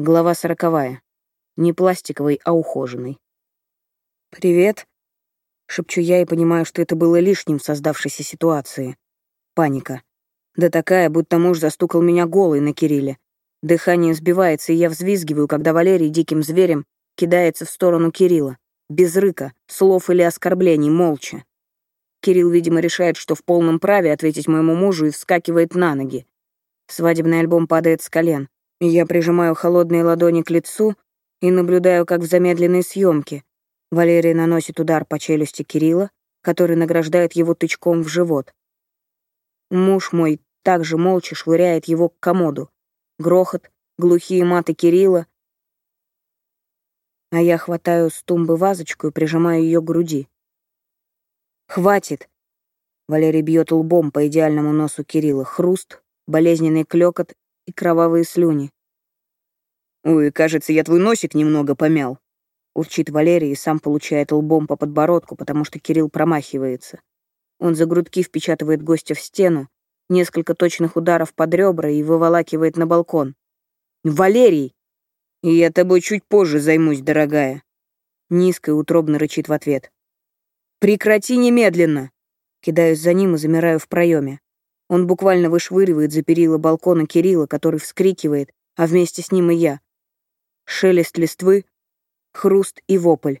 Глава сороковая. Не пластиковый, а ухоженный. «Привет», — шепчу я и понимаю, что это было лишним в создавшейся ситуации. Паника. Да такая, будто муж застукал меня голой на Кирилле. Дыхание сбивается, и я взвизгиваю, когда Валерий диким зверем кидается в сторону Кирилла. Без рыка, слов или оскорблений, молча. Кирилл, видимо, решает, что в полном праве ответить моему мужу и вскакивает на ноги. Свадебный альбом падает с колен. Я прижимаю холодные ладони к лицу и наблюдаю, как в замедленной съемке Валерий наносит удар по челюсти Кирилла, который награждает его тычком в живот. Муж мой также молча швыряет его к комоду. Грохот, глухие маты Кирилла. А я хватаю с тумбы вазочку и прижимаю ее к груди. «Хватит!» Валерий бьет лбом по идеальному носу Кирилла. Хруст, болезненный клёкот и кровавые слюни. «Ой, кажется, я твой носик немного помял», — урчит Валерий и сам получает лбом по подбородку, потому что Кирилл промахивается. Он за грудки впечатывает гостя в стену, несколько точных ударов под ребра и выволакивает на балкон. «Валерий!» «И я тобой чуть позже займусь, дорогая», — низко и утробно рычит в ответ. «Прекрати немедленно!» Кидаюсь за ним и замираю в проеме. Он буквально вышвыривает за перила балкона Кирилла, который вскрикивает, а вместе с ним и я. Шелест листвы, хруст и вопль.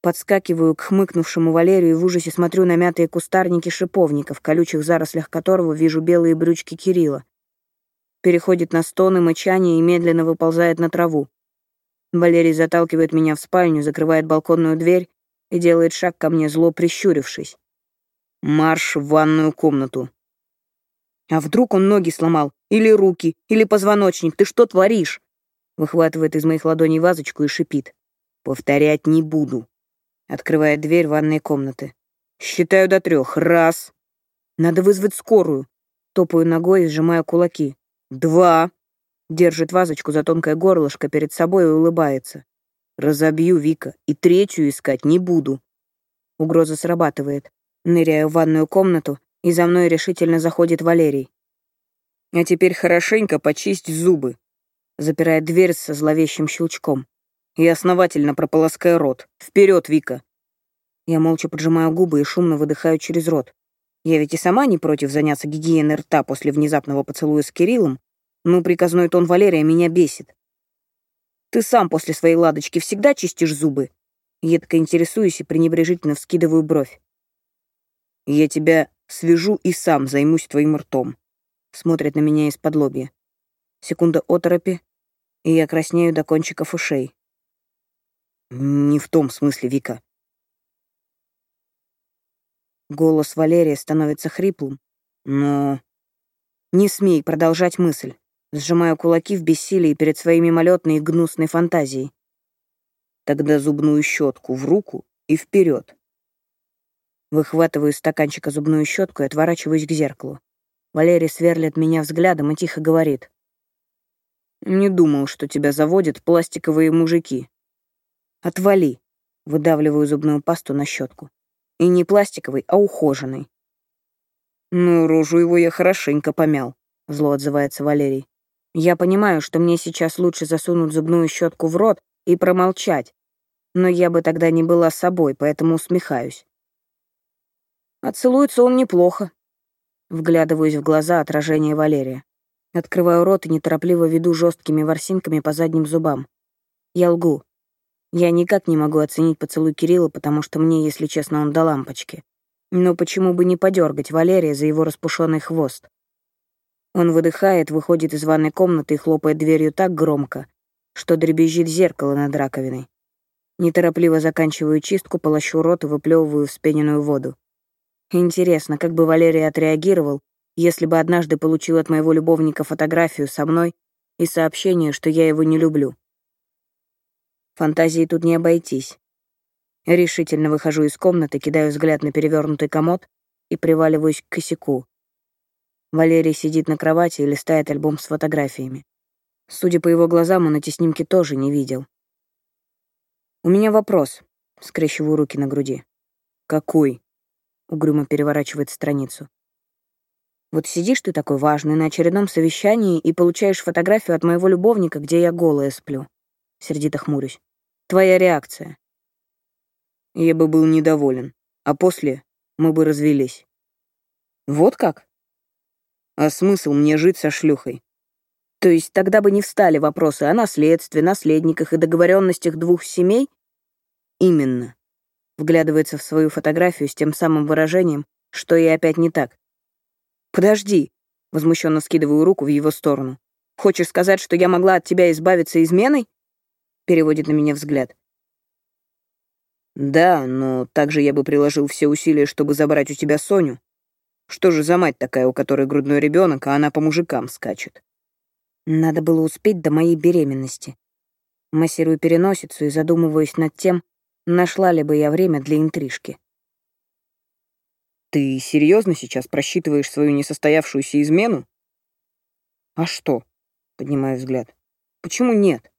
Подскакиваю к хмыкнувшему Валерию и в ужасе смотрю на мятые кустарники шиповника, в колючих зарослях которого вижу белые брючки Кирилла. Переходит на стоны, мычание и медленно выползает на траву. Валерий заталкивает меня в спальню, закрывает балконную дверь и делает шаг ко мне, зло прищурившись. «Марш в ванную комнату», а вдруг он ноги сломал? Или руки? Или позвоночник? Ты что творишь?» Выхватывает из моих ладоней вазочку и шипит. «Повторять не буду». Открывает дверь ванной комнаты. «Считаю до трех. Раз. Надо вызвать скорую». Топаю ногой и сжимаю кулаки. «Два». Держит вазочку за тонкое горлышко перед собой и улыбается. «Разобью, Вика, и третью искать не буду». Угроза срабатывает. Ныряю в ванную комнату и за мной решительно заходит Валерий. «А теперь хорошенько почисть зубы», запирает дверь со зловещим щелчком. «И основательно прополоскай рот. Вперед, Вика!» Я молча поджимаю губы и шумно выдыхаю через рот. Я ведь и сама не против заняться гигиеной рта после внезапного поцелуя с Кириллом, но приказной тон Валерия меня бесит. «Ты сам после своей ладочки всегда чистишь зубы?» Едко интересуюсь и пренебрежительно вскидываю бровь. «Я тебя Свяжу и сам займусь твоим ртом. Смотрит на меня из-под лобья. Секунда оторопи, и я краснею до кончиков ушей. Не в том смысле, Вика. Голос Валерия становится хриплым, но... Не смей продолжать мысль. Сжимаю кулаки в бессилии перед своей мимолетной и гнусной фантазией. Тогда зубную щетку в руку и вперед. Выхватываю из стаканчика зубную щетку и отворачиваюсь к зеркалу. Валерий сверлит меня взглядом и тихо говорит. «Не думал, что тебя заводят пластиковые мужики». «Отвали», — выдавливаю зубную пасту на щетку. «И не пластиковый, а ухоженный». «Ну, рожу его я хорошенько помял», — зло отзывается Валерий. «Я понимаю, что мне сейчас лучше засунуть зубную щетку в рот и промолчать, но я бы тогда не была собой, поэтому усмехаюсь. А целуется он неплохо. Вглядываюсь в глаза отражения Валерия. Открываю рот и неторопливо веду жесткими ворсинками по задним зубам. Я лгу. Я никак не могу оценить поцелуй Кирилла, потому что мне, если честно, он до лампочки. Но почему бы не подергать Валерия за его распушенный хвост? Он выдыхает, выходит из ванной комнаты и хлопает дверью так громко, что дребезжит зеркало над раковиной. Неторопливо заканчиваю чистку, полощу рот и выплевываю вспененную воду. Интересно, как бы Валерий отреагировал, если бы однажды получил от моего любовника фотографию со мной и сообщение, что я его не люблю. Фантазии тут не обойтись. Решительно выхожу из комнаты, кидаю взгляд на перевернутый комод и приваливаюсь к косяку. Валерий сидит на кровати и листает альбом с фотографиями. Судя по его глазам, он эти снимки тоже не видел. «У меня вопрос», — скрещиваю руки на груди. «Какой?» Угрюмо переворачивает страницу. Вот сидишь ты такой важный на очередном совещании и получаешь фотографию от моего любовника, где я голая сплю. Сердито хмурюсь. Твоя реакция. Я бы был недоволен, а после мы бы развелись. Вот как? А смысл мне жить со шлюхой? То есть тогда бы не встали вопросы о наследстве, наследниках и договоренностях двух семей? Именно. Вглядывается в свою фотографию с тем самым выражением, что и опять не так. Подожди. Возмущенно скидываю руку в его сторону. Хочешь сказать, что я могла от тебя избавиться изменой? Переводит на меня взгляд. Да, но также я бы приложил все усилия, чтобы забрать у тебя Соню. Что же за мать такая, у которой грудной ребенок, а она по мужикам скачет? Надо было успеть до моей беременности. Массирую переносицу и задумываюсь над тем, нашла ли бы я время для интрижки. Ты серьезно сейчас просчитываешь свою несостоявшуюся измену? А что? Поднимаю взгляд. Почему нет?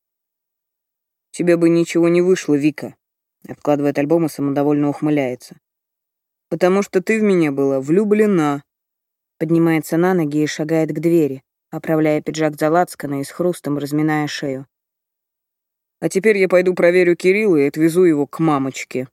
Тебе бы ничего не вышло, Вика. Откладывает альбом и самодовольно ухмыляется. Потому что ты в меня была влюблена. Поднимается на ноги и шагает к двери, оправляя пиджак за лацкана и с хрустом разминая шею. А теперь я пойду проверю Кирилла и отвезу его к мамочке.